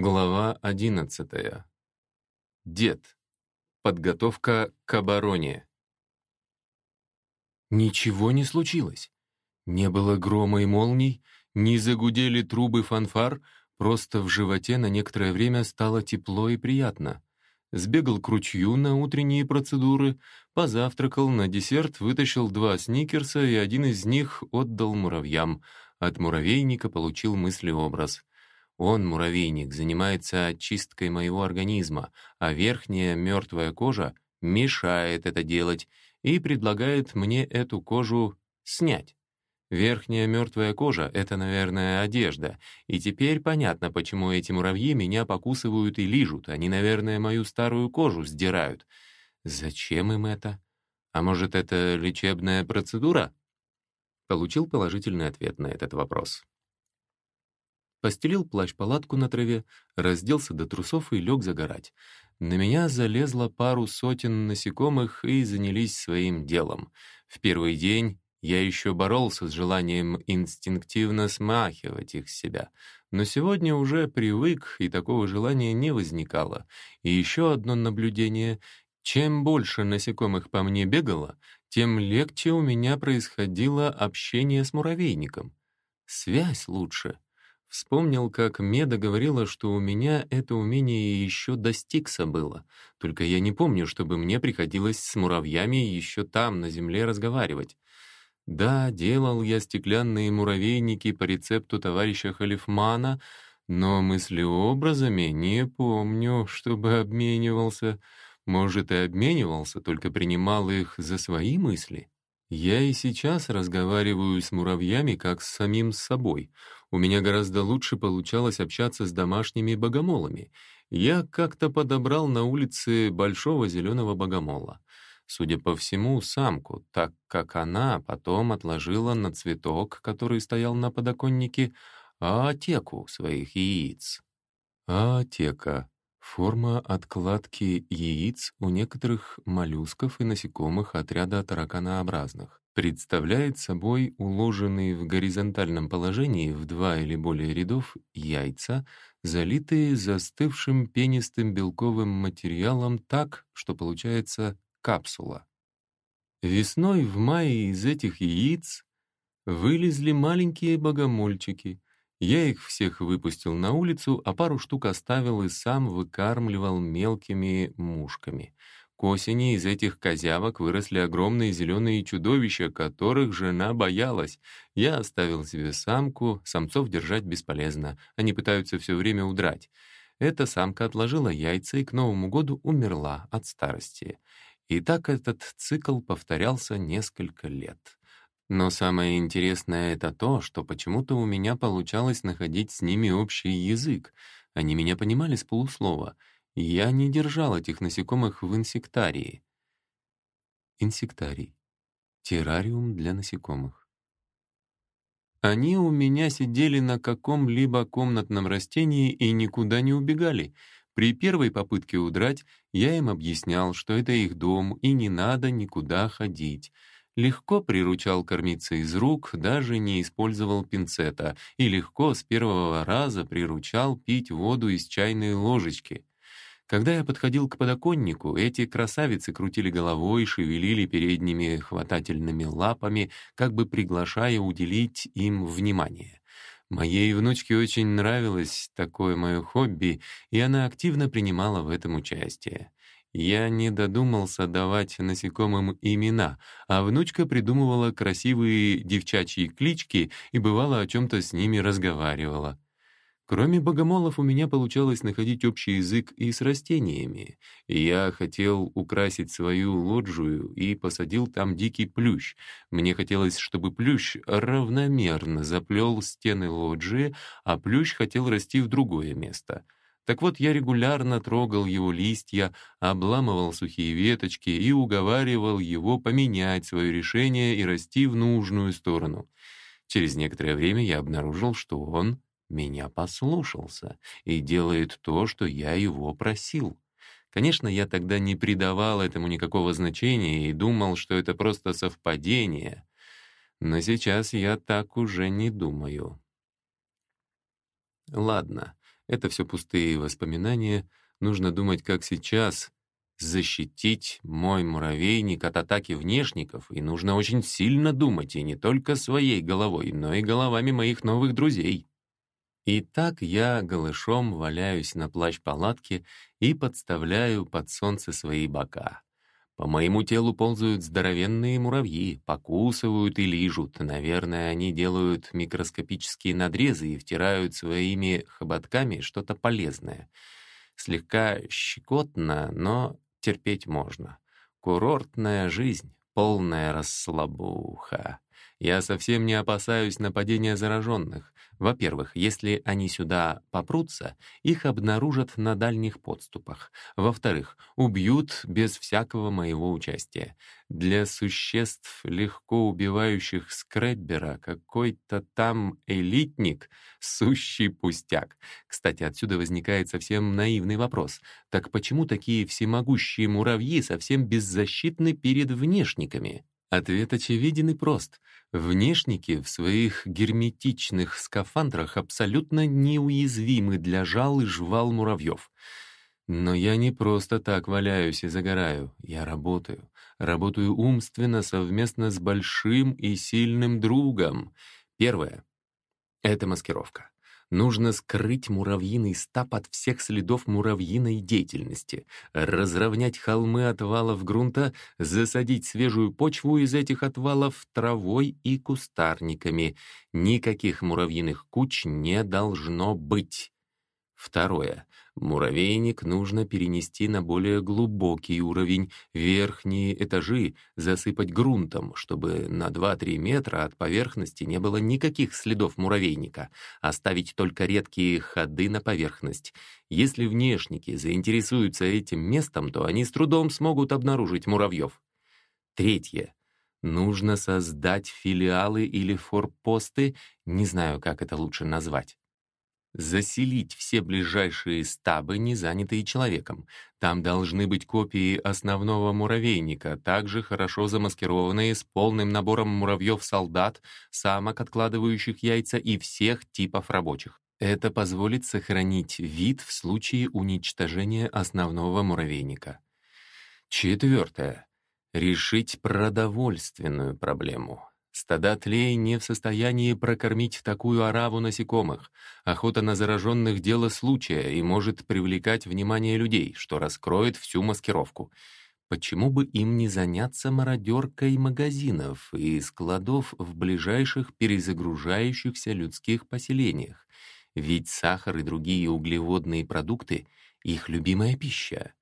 Глава одиннадцатая. Дед. Подготовка к обороне. Ничего не случилось. Не было грома и молний, не загудели трубы фанфар, просто в животе на некоторое время стало тепло и приятно. Сбегал к ручью на утренние процедуры, позавтракал, на десерт вытащил два сникерса и один из них отдал муравьям. От муравейника получил мыслеобраз. Он, муравейник, занимается очисткой моего организма, а верхняя мертвая кожа мешает это делать и предлагает мне эту кожу снять. Верхняя мертвая кожа — это, наверное, одежда. И теперь понятно, почему эти муравьи меня покусывают и лижут. Они, наверное, мою старую кожу сдирают. Зачем им это? А может, это лечебная процедура? Получил положительный ответ на этот вопрос. Постелил плащ-палатку на траве, разделся до трусов и лег загорать. На меня залезло пару сотен насекомых и занялись своим делом. В первый день я еще боролся с желанием инстинктивно смахивать их с себя, но сегодня уже привык, и такого желания не возникало. И еще одно наблюдение. Чем больше насекомых по мне бегало, тем легче у меня происходило общение с муравейником. Связь лучше. Вспомнил, как Меда говорила, что у меня это умение еще до Стикса было. Только я не помню, чтобы мне приходилось с муравьями еще там, на земле, разговаривать. Да, делал я стеклянные муравейники по рецепту товарища Халифмана, но мыслеобразами не помню, чтобы обменивался. Может, и обменивался, только принимал их за свои мысли. Я и сейчас разговариваю с муравьями как с самим собой. У меня гораздо лучше получалось общаться с домашними богомолами. Я как-то подобрал на улице большого зеленого богомола. Судя по всему, самку, так как она потом отложила на цветок, который стоял на подоконнике, аотеку своих яиц. Аотека Форма откладки яиц у некоторых моллюсков и насекомых отряда тараканообразных представляет собой уложенные в горизонтальном положении в два или более рядов яйца, залитые застывшим пенистым белковым материалом так, что получается капсула. Весной в мае из этих яиц вылезли маленькие богомольчики, я их всех выпустил на улицу, а пару штук оставил и сам выкармливал мелкими мушками. К осени из этих козявок выросли огромные зеленые чудовища, которых жена боялась. Я оставил себе самку, самцов держать бесполезно, они пытаются все время удрать. Эта самка отложила яйца и к Новому году умерла от старости. И так этот цикл повторялся несколько лет. Но самое интересное — это то, что почему-то у меня получалось находить с ними общий язык. Они меня понимали с полуслова. Я не держал этих насекомых в инсектарии. Инсектарий. Террариум для насекомых. Они у меня сидели на каком-либо комнатном растении и никуда не убегали. При первой попытке удрать я им объяснял, что это их дом и не надо никуда ходить — легко приручал кормиться из рук, даже не использовал пинцета, и легко с первого раза приручал пить воду из чайной ложечки. Когда я подходил к подоконнику, эти красавицы крутили головой, шевелили передними хватательными лапами, как бы приглашая уделить им внимание. Моей внучке очень нравилось такое мое хобби, и она активно принимала в этом участие. Я не додумался давать насекомым имена, а внучка придумывала красивые девчачьи клички и бывало о чем-то с ними разговаривала. Кроме богомолов у меня получалось находить общий язык и с растениями. Я хотел украсить свою лоджию и посадил там дикий плющ. Мне хотелось, чтобы плющ равномерно заплел стены лоджии, а плющ хотел расти в другое место — так вот, я регулярно трогал его листья, обламывал сухие веточки и уговаривал его поменять свое решение и расти в нужную сторону. Через некоторое время я обнаружил, что он меня послушался и делает то, что я его просил. Конечно, я тогда не придавал этому никакого значения и думал, что это просто совпадение. Но сейчас я так уже не думаю. Ладно, Это все пустые воспоминания. Нужно думать, как сейчас защитить мой муравейник от атаки внешников, и нужно очень сильно думать, и не только своей головой, но и головами моих новых друзей. И так я голышом валяюсь на плащ-палатке и подставляю под солнце свои бока. По моему телу ползают здоровенные муравьи, покусывают и лижут. Наверное, они делают микроскопические надрезы и втирают своими хоботками что-то полезное. Слегка щекотно, но терпеть можно. Курортная жизнь, полная расслабуха. Я совсем не опасаюсь нападения зараженных. Во-первых, если они сюда попрутся, их обнаружат на дальних подступах. Во-вторых, убьют без всякого моего участия. Для существ, легко убивающих скреббера, какой-то там элитник — сущий пустяк. Кстати, отсюда возникает совсем наивный вопрос. Так почему такие всемогущие муравьи совсем беззащитны перед внешниками? Ответ очевиден и прост. Внешники в своих герметичных скафандрах абсолютно неуязвимы для жал и жвал муравьев. Но я не просто так валяюсь и загораю. Я работаю. Работаю умственно совместно с большим и сильным другом. Первое — это маскировка. Нужно скрыть муравьиный стап от всех следов муравьиной деятельности, разровнять холмы отвалов грунта, засадить свежую почву из этих отвалов травой и кустарниками. Никаких муравьиных куч не должно быть. Второе. Муравейник нужно перенести на более глубокий уровень, верхние этажи засыпать грунтом, чтобы на 2-3 метра от поверхности не было никаких следов муравейника, оставить только редкие ходы на поверхность. Если внешники заинтересуются этим местом, то они с трудом смогут обнаружить муравьев. Третье. Нужно создать филиалы или форпосты, не знаю, как это лучше назвать заселить все ближайшие стабы, не занятые человеком. Там должны быть копии основного муравейника, также хорошо замаскированные с полным набором муравьев-солдат, самок, откладывающих яйца и всех типов рабочих. Это позволит сохранить вид в случае уничтожения основного муравейника. Четвертое. Решить продовольственную проблему. Стада тлей не в состоянии прокормить такую ораву насекомых. Охота на зараженных — дело случая и может привлекать внимание людей, что раскроет всю маскировку. Почему бы им не заняться мародеркой магазинов и складов в ближайших перезагружающихся людских поселениях? Ведь сахар и другие углеводные продукты — их любимая пища.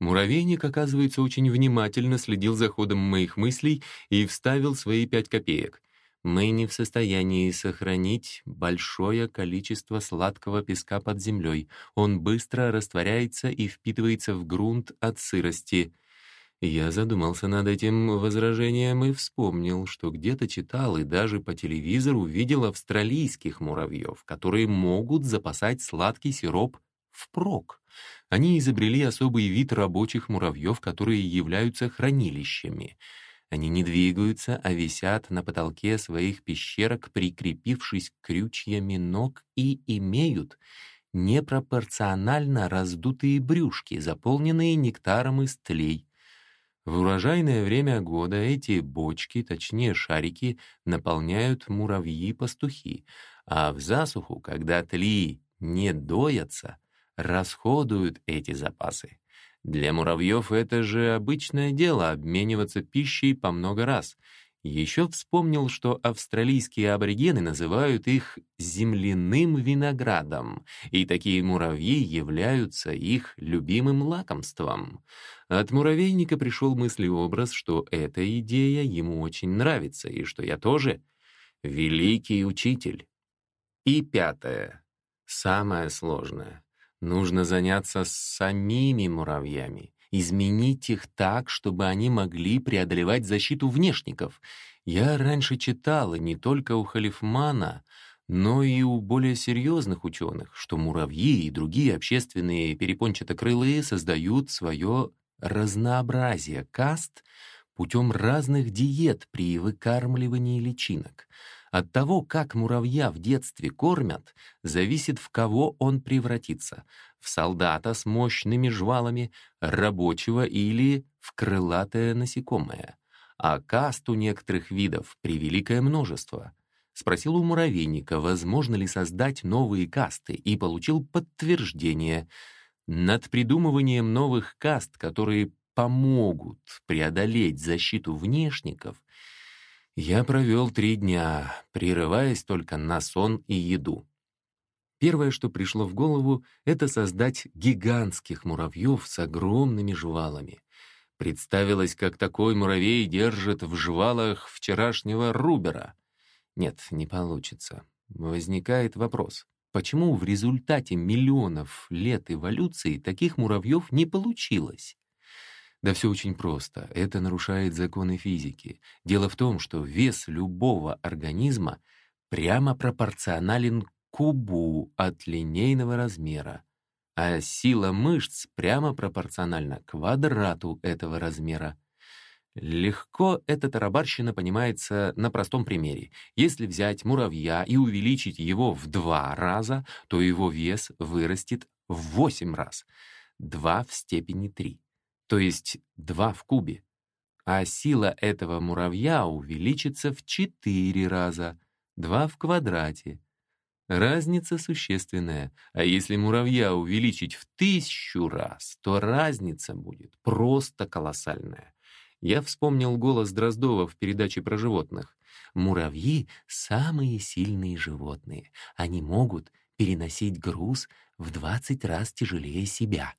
Муравейник, оказывается, очень внимательно следил за ходом моих мыслей и вставил свои пять копеек. Мы не в состоянии сохранить большое количество сладкого песка под землей. Он быстро растворяется и впитывается в грунт от сырости. Я задумался над этим возражением и вспомнил, что где-то читал и даже по телевизору видел австралийских муравьев, которые могут запасать сладкий сироп впрок. Они изобрели особый вид рабочих муравьев, которые являются хранилищами. Они не двигаются, а висят на потолке своих пещерок, прикрепившись крючьями ног, и имеют непропорционально раздутые брюшки, заполненные нектаром из тлей. В урожайное время года эти бочки, точнее шарики, наполняют муравьи-пастухи, а в засуху, когда тли не доятся, расходуют эти запасы. Для муравьев это же обычное дело — обмениваться пищей по много раз. Еще вспомнил, что австралийские аборигены называют их земляным виноградом, и такие муравьи являются их любимым лакомством. От муравейника пришел мыслеобраз, что эта идея ему очень нравится, и что я тоже великий учитель. И пятое, самое сложное — Нужно заняться самими муравьями, изменить их так, чтобы они могли преодолевать защиту внешников. Я раньше читала не только у Халифмана, но и у более серьезных ученых, что муравьи и другие общественные перепончатокрылые создают свое разнообразие каст путем разных диет при выкармливании личинок. От того, как муравья в детстве кормят, зависит, в кого он превратится — в солдата с мощными жвалами, рабочего или в крылатое насекомое. А каст у некоторых видов превеликое множество. Спросил у муравейника, возможно ли создать новые касты, и получил подтверждение. Над придумыванием новых каст, которые помогут преодолеть защиту внешников, я провел три дня, прерываясь только на сон и еду. Первое, что пришло в голову, это создать гигантских муравьев с огромными жвалами. Представилось, как такой муравей держит в жвалах вчерашнего Рубера. Нет, не получится. Возникает вопрос, почему в результате миллионов лет эволюции таких муравьев не получилось? Да все очень просто. Это нарушает законы физики. Дело в том, что вес любого организма прямо пропорционален кубу от линейного размера, а сила мышц прямо пропорциональна квадрату этого размера. Легко эта тарабарщина понимается на простом примере. Если взять муравья и увеличить его в два раза, то его вес вырастет в восемь раз. Два в степени три, то есть два в кубе. А сила этого муравья увеличится в четыре раза, два в квадрате. Разница существенная, а если муравья увеличить в тысячу раз, то разница будет просто колоссальная. Я вспомнил голос Дроздова в передаче про животных. Муравьи — самые сильные животные. Они могут переносить груз в 20 раз тяжелее себя.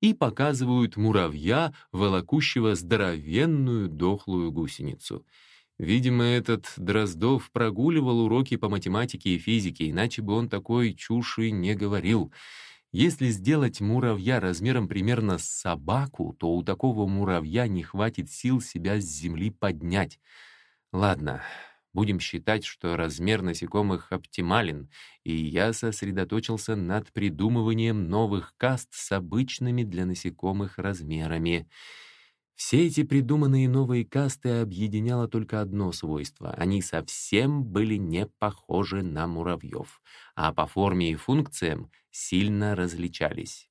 И показывают муравья, волокущего здоровенную дохлую гусеницу — Видимо, этот Дроздов прогуливал уроки по математике и физике, иначе бы он такой чуши не говорил. Если сделать муравья размером примерно с собаку, то у такого муравья не хватит сил себя с земли поднять. Ладно, будем считать, что размер насекомых оптимален, и я сосредоточился над придумыванием новых каст с обычными для насекомых размерами — все эти придуманные новые касты объединяло только одно свойство — они совсем были не похожи на муравьев, а по форме и функциям сильно различались.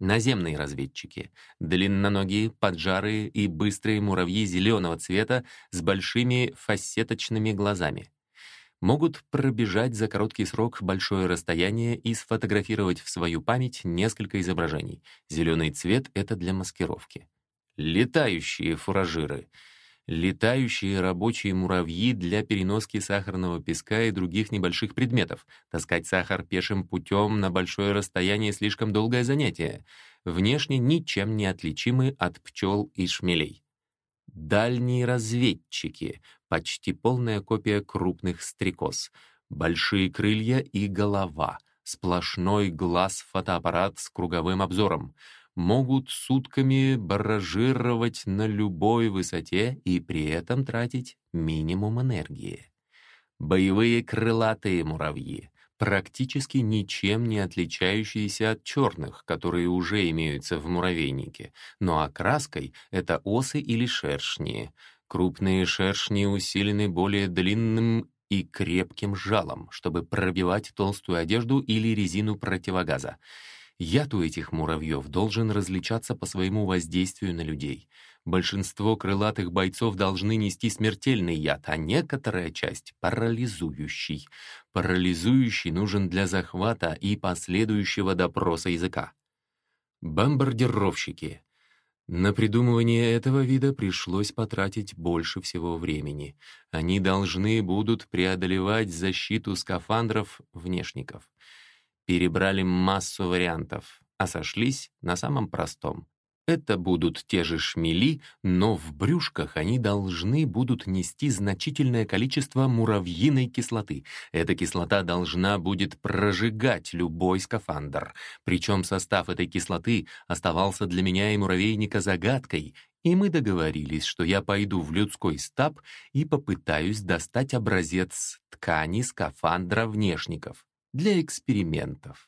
Наземные разведчики — длинноногие, поджарые и быстрые муравьи зеленого цвета с большими фасеточными глазами могут пробежать за короткий срок большое расстояние и сфотографировать в свою память несколько изображений. Зеленый цвет — это для маскировки. Летающие фуражиры. Летающие рабочие муравьи для переноски сахарного песка и других небольших предметов. Таскать сахар пешим путем на большое расстояние — слишком долгое занятие. Внешне ничем не отличимы от пчел и шмелей. Дальние разведчики, почти полная копия крупных стрекоз, большие крылья и голова, сплошной глаз-фотоаппарат с круговым обзором, могут сутками баражировать на любой высоте и при этом тратить минимум энергии. Боевые крылатые муравьи, практически ничем не отличающиеся от черных, которые уже имеются в муравейнике, но окраской — это осы или шершни. Крупные шершни усилены более длинным и крепким жалом, чтобы пробивать толстую одежду или резину противогаза. Яд у этих муравьев должен различаться по своему воздействию на людей. Большинство крылатых бойцов должны нести смертельный яд, а некоторая часть — парализующий. Парализующий нужен для захвата и последующего допроса языка. Бомбардировщики. На придумывание этого вида пришлось потратить больше всего времени. Они должны будут преодолевать защиту скафандров внешников. Перебрали массу вариантов, а сошлись на самом простом. Это будут те же шмели, но в брюшках они должны будут нести значительное количество муравьиной кислоты. Эта кислота должна будет прожигать любой скафандр. Причем состав этой кислоты оставался для меня и муравейника загадкой, и мы договорились, что я пойду в людской стаб и попытаюсь достать образец ткани скафандра внешников для экспериментов.